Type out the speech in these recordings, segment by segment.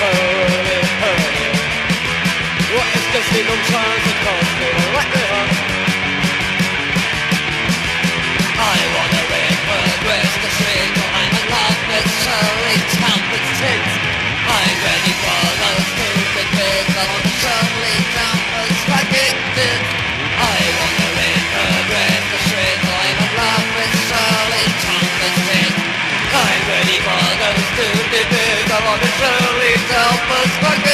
hurry, hurry. What is this in on transit? Salony przeliczał perspektywy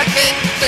working